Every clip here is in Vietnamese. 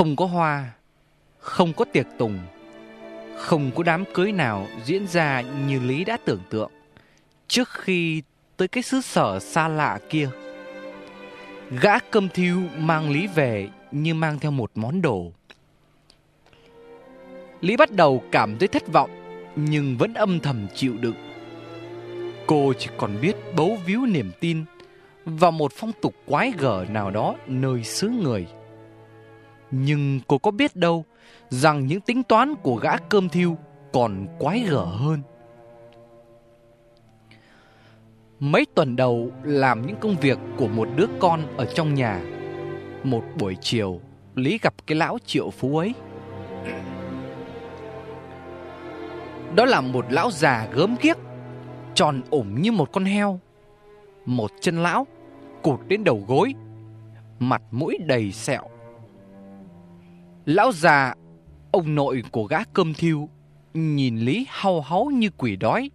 Không có hoa, không có tiệc tùng, không có đám cưới nào diễn ra như Lý đã tưởng tượng trước khi tới cái xứ sở xa lạ kia. Gã cơm thiêu mang Lý về như mang theo một món đồ. Lý bắt đầu cảm thấy thất vọng nhưng vẫn âm thầm chịu đựng. Cô chỉ còn biết bấu víu niềm tin vào một phong tục quái gở nào đó nơi xứ người. Nhưng cô có biết đâu rằng những tính toán của gã cơm thiêu còn quái gở hơn. Mấy tuần đầu làm những công việc của một đứa con ở trong nhà. Một buổi chiều, Lý gặp cái lão triệu phú ấy. Đó là một lão già gớm ghiếc, tròn ủng như một con heo. Một chân lão, cụt đến đầu gối, mặt mũi đầy sẹo. Lão già, ông nội của gã cơm thiêu, nhìn Lý hau háu như quỷ đói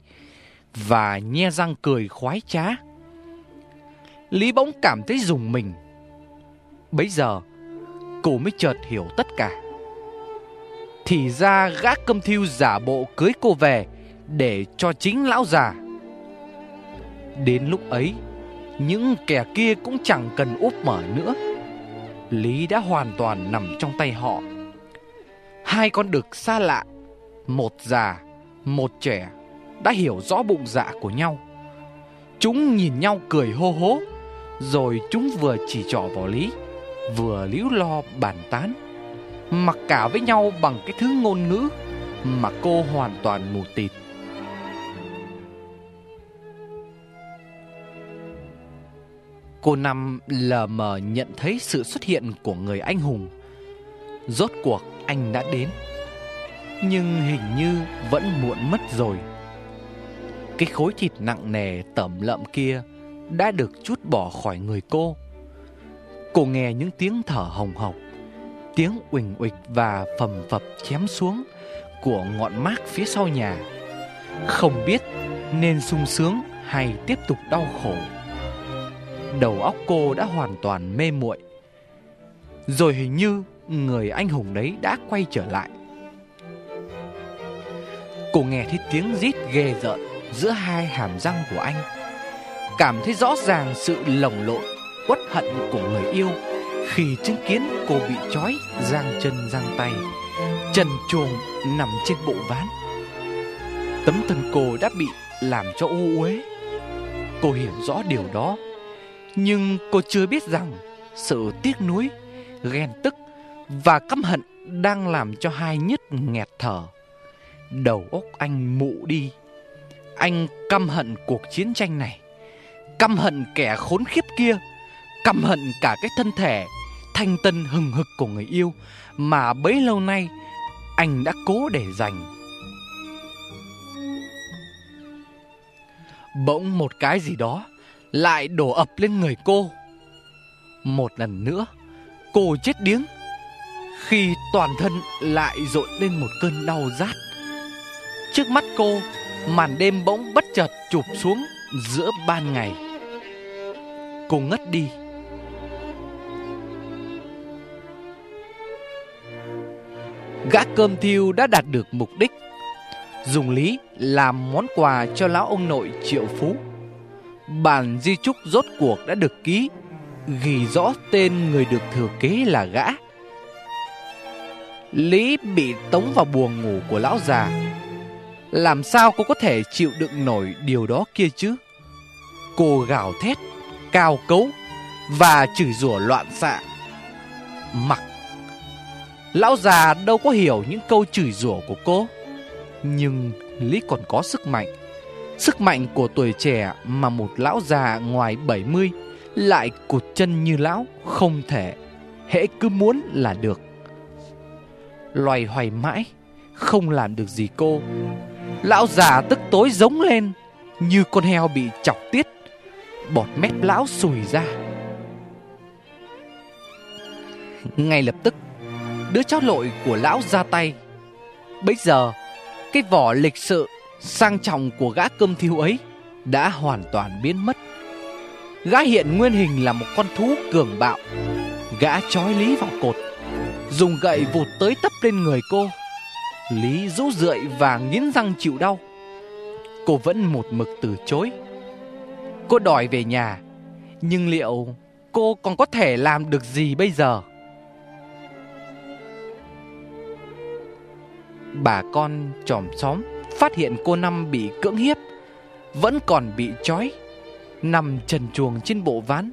và nhe răng cười khoái trá. Lý bỗng cảm thấy dùng mình. Bấy giờ, cô mới chợt hiểu tất cả. Thì ra gã cơm thiêu giả bộ cưới cô về để cho chính lão già. Đến lúc ấy, những kẻ kia cũng chẳng cần úp mở nữa. Lý đã hoàn toàn nằm trong tay họ. Hai con đực xa lạ, một già, một trẻ, đã hiểu rõ bụng dạ của nhau. Chúng nhìn nhau cười hô hố, rồi chúng vừa chỉ trỏ vào Lý, vừa líu lo bàn tán, mặc cả với nhau bằng cái thứ ngôn ngữ mà cô hoàn toàn mù tịt. Cô Năm lờ mờ nhận thấy sự xuất hiện của người anh hùng. Rốt cuộc anh đã đến. Nhưng hình như vẫn muộn mất rồi. Cái khối thịt nặng nề tẩm lợm kia đã được chút bỏ khỏi người cô. Cô nghe những tiếng thở hồng hộc, tiếng uỳnh uịch và phầm phập chém xuống của ngọn mác phía sau nhà. Không biết nên sung sướng hay tiếp tục đau khổ. Đầu óc cô đã hoàn toàn mê muội. Rồi hình như người anh hùng đấy đã quay trở lại. Cô nghe thấy tiếng rít ghê rợn giữa hai hàm răng của anh, Cảm thấy rõ ràng sự lồng lộn, Uất hận của người yêu Khi chứng kiến cô bị trói Giang chân giang tay, Trần chuồng nằm trên bộ ván Tấm thân cô đã bị làm cho u uế Cô hiểu rõ điều đó nhưng cô chưa biết rằng Sự tiếc nuối, Ghen tức Và căm hận Đang làm cho hai nhất nghẹt thở. Đầu óc anh mụ đi. Anh căm hận cuộc chiến tranh này, Căm hận kẻ khốn khiếp kia, Căm hận cả cái thân thể Thanh tân hừng hực của người yêu Mà bấy lâu nay Anh đã cố để dành Bỗng một cái gì đó lại đổ ập lên người cô. Một lần nữa, Cô chết điếng Khi toàn thân lại dội lên một cơn đau rát. Trước mắt cô, Màn đêm bỗng bất chợt chụp xuống giữa ban ngày. Cô ngất đi. Gã cơm thiêu đã đạt được mục đích, Dùng lý làm món quà cho lão ông nội triệu phú. Bản di trúc rốt cuộc đã được ký Ghi rõ tên người được thừa kế là gã Lý bị tống vào buồng ngủ của lão già làm sao cô có thể chịu đựng nổi điều đó kia chứ? Cô gào thét, cao cấu và chửi rủa loạn xạ. Mặc Lão già đâu có hiểu những câu chửi rủa của cô Nhưng Lý còn có sức mạnh Sức mạnh của tuổi trẻ mà một lão già ngoài 70 Lại cụt chân như lão không thể, Hễ cứ muốn là được. Loài hoài mãi, Không làm được gì cô. Lão già tức tối giống lên, Như con heo bị chọc tiết, Bọt mép lão sùi ra. Ngay lập tức, Đứa cháu lội của lão ra tay. Bây giờ, Cái vỏ lịch sự Sang trọng của gã cơm thiêu ấy Đã hoàn toàn biến mất. Gã hiện nguyên hình là một con thú cường bạo. Gã trói lý vào cột, Dùng gậy vụt tới tấp lên người cô. Lý rũ rượi và nghiến răng chịu đau. Cô vẫn một mực từ chối. Cô đòi về nhà, Nhưng liệu cô còn có thể làm được gì bây giờ? Bà con tròm xóm phát hiện cô Năm bị cưỡng hiếp Vẫn còn bị trói Nằm trần chuồng trên bộ ván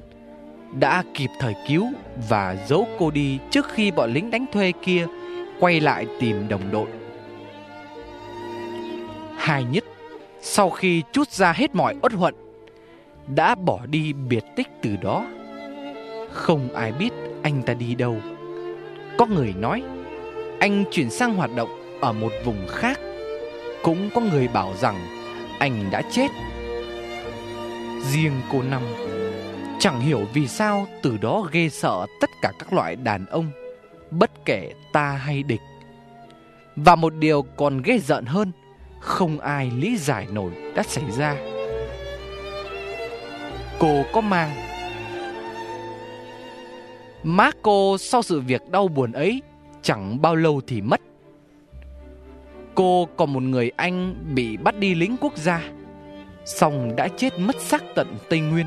Đã kịp thời cứu và giấu cô đi trước khi bọn lính đánh thuê kia quay lại tìm đồng đội Hai nhất sau khi chút ra hết mọi uất huận, đã bỏ đi biệt tích từ đó. Không ai biết anh ta đi đâu. Có người nói anh chuyển sang hoạt động ở một vùng khác. Cũng có người bảo rằng anh đã chết. Riêng cô Năm chẳng hiểu vì sao từ đó ghê sợ tất cả các loại đàn ông, bất kể ta hay địch. Và một điều còn ghê giận hơn không ai lý giải nổi đã xảy ra Cô có mang Má cô sau sự việc đau buồn ấy Chẳng bao lâu thì mất Cô còn một người anh bị bắt đi lính quốc gia, Xong đã chết mất sắc tận Tây Nguyên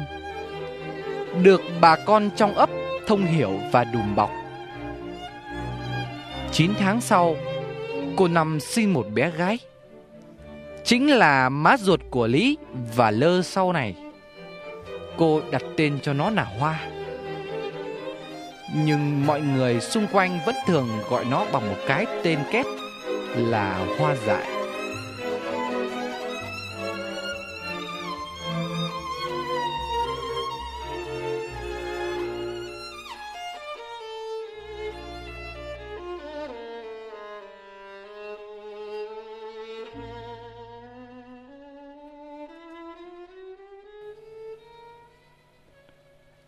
Được bà con trong ấp thông hiểu và đùm bọc 9 tháng sau, Cô nằm sinh một bé gái chính là má ruột của Lý và Lơ sau này. Cô đặt tên cho nó là Hoa. Nhưng mọi người xung quanh vẫn thường gọi nó bằng một cái tên kép là Hoa Dại.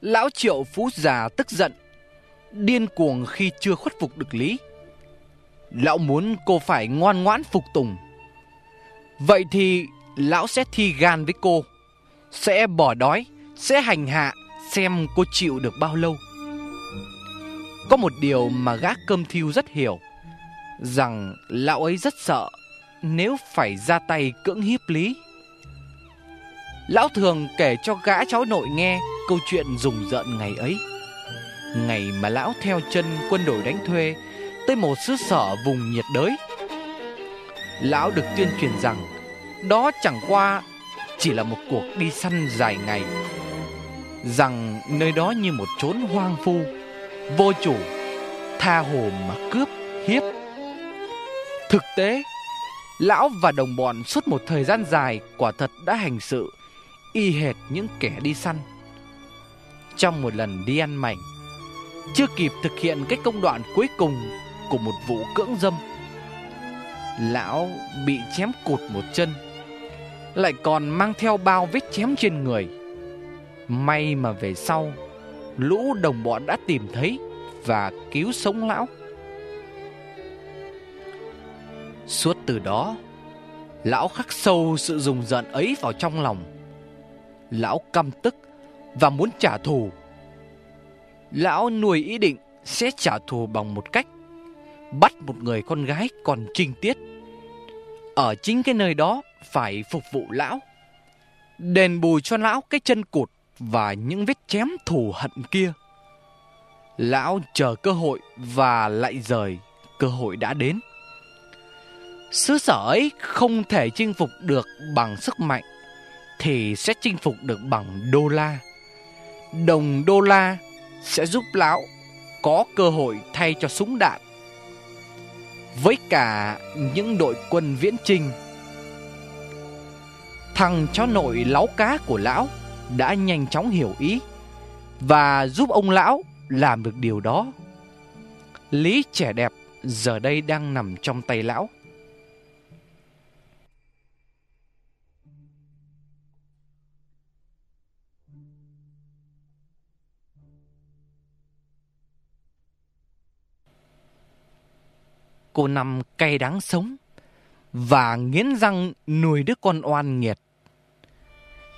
Lão triệu phú già tức giận, Điên cuồng khi chưa khuất phục được Lý Lão muốn cô phải ngoan ngoãn phục tùng. Vậy thì lão sẽ thi gan với cô, Sẽ bỏ đói, Sẽ hành hạ, Xem cô chịu được bao lâu. Có một điều mà gã cơm thiêu rất hiểu, Rằng lão ấy rất sợ Nếu phải ra tay cưỡng hiếp Lý. Lão thường kể cho gã cháu nội nghe câu chuyện rùng rợn ngày ấy. Ngày mà lão theo chân quân đội đánh thuê tới một xứ sở vùng nhiệt đới. Lão được tuyên truyền rằng đó chẳng qua chỉ là một cuộc đi săn dài ngày. Rằng nơi đó như một chốn hoang phu, vô chủ, tha hồ mà cướp, hiếp. Thực tế, lão và đồng bọn suốt một thời gian dài quả thật đã hành sự y hệt những kẻ đi săn. Trong một lần đi ăn mảnh, chưa kịp thực hiện cái công đoạn cuối cùng của một vụ cưỡng dâm, lão bị chém cụt một chân, lại còn mang theo bao vết chém trên người. May mà về sau, lũ đồng bọn đã tìm thấy và cứu sống lão. Suốt từ đó, lão khắc sâu sự rùng giận ấy vào trong lòng Lão căm tức và muốn trả thù. Lão nuôi ý định sẽ trả thù bằng một cách bắt một người con gái còn trinh tiết. Ở chính cái nơi đó phải phục vụ lão. Đền bù cho lão cái chân cụt và những vết chém thù hận kia. Lão chờ cơ hội và lại rời, cơ hội đã đến. Xứ sở ấy không thể chinh phục được bằng sức mạnh thì sẽ chinh phục được bằng đô la. Đồng đô la sẽ giúp lão có cơ hội thay cho súng đạn. Với cả những đội quân viễn trinh, thằng cháu nội láu cá của lão đã nhanh chóng hiểu ý và giúp ông lão làm được điều đó. Lý trẻ đẹp giờ đây đang nằm trong tay lão. Cô Năm cay đắng sống và nghiến răng nuôi đứa con oan nghiệt.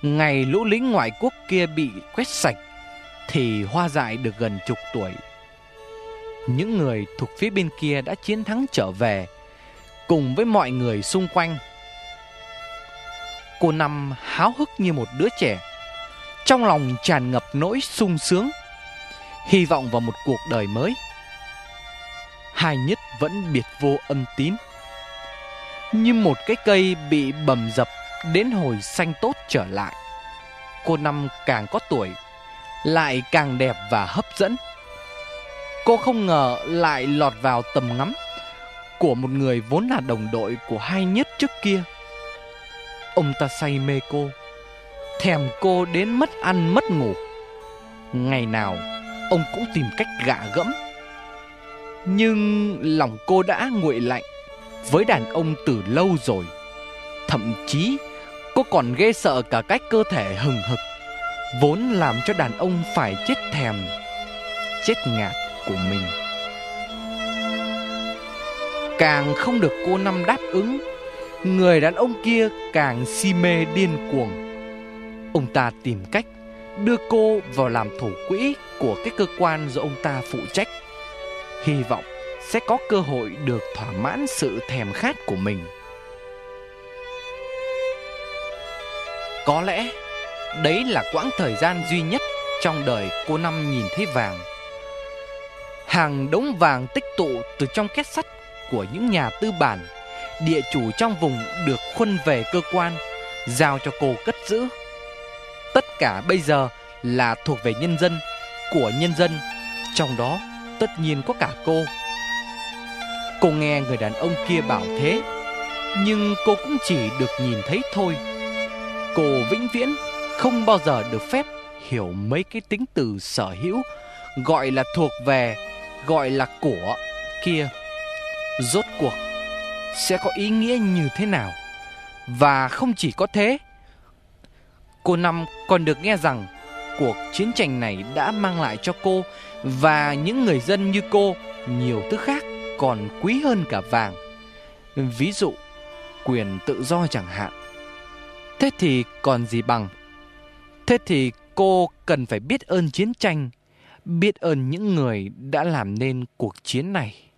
Ngày lũ lính ngoại quốc kia bị quét sạch thì hoa dại được gần chục tuổi. Những người thuộc phía bên kia đã chiến thắng trở về cùng với mọi người xung quanh. Cô Năm háo hức như một đứa trẻ, trong lòng tràn ngập nỗi sung sướng, hy vọng vào một cuộc đời mới. Hai nhất vẫn biệt vô âm tín, như một cái cây bị bầm dập đến hồi xanh tốt trở lại. Cô Năm càng có tuổi, lại càng đẹp và hấp dẫn. Cô không ngờ lại lọt vào tầm ngắm của một người vốn là đồng đội của hai nhất trước kia. Ông ta say mê cô, thèm cô đến mất ăn mất ngủ. Ngày nào, ông cũng tìm cách gạ gẫm. Nhưng lòng cô đã nguội lạnh với đàn ông từ lâu rồi. Thậm chí, cô còn ghê sợ cả cách cơ thể hừng hực, vốn làm cho đàn ông phải chết thèm, chết ngạt của mình. Càng không được cô Năm đáp ứng Người đàn ông kia càng si mê điên cuồng Ông ta tìm cách đưa cô vào làm thủ quỹ của cái cơ quan do ông ta phụ trách Hy vọng sẽ có cơ hội được thỏa mãn sự thèm khát của mình Có lẽ đấy là quãng thời gian duy nhất trong đời cô Năm nhìn thấy vàng Hàng đống vàng tích tụ từ trong két sắt của những nhà tư bản, địa chủ trong vùng được khuân về cơ quan, giao cho cô cất giữ. Tất cả bây giờ là thuộc về nhân dân, của nhân dân, trong đó tất nhiên có cả cô. Cô nghe người đàn ông kia bảo thế, nhưng cô cũng chỉ được nhìn thấy thôi. Cô vĩnh viễn không bao giờ được phép hiểu mấy cái tính từ sở hữu, gọi là thuộc về, gọi là của kia rốt cuộc sẽ có ý nghĩa như thế nào. Và không chỉ có thế, cô Năm còn được nghe rằng cuộc chiến tranh này đã mang lại cho cô và những người dân như cô nhiều thứ khác còn quý hơn cả vàng. Ví dụ, quyền tự do chẳng hạn. Thế thì còn gì bằng? Thế thì cô cần phải biết ơn chiến tranh, biết ơn những người đã làm nên cuộc chiến này.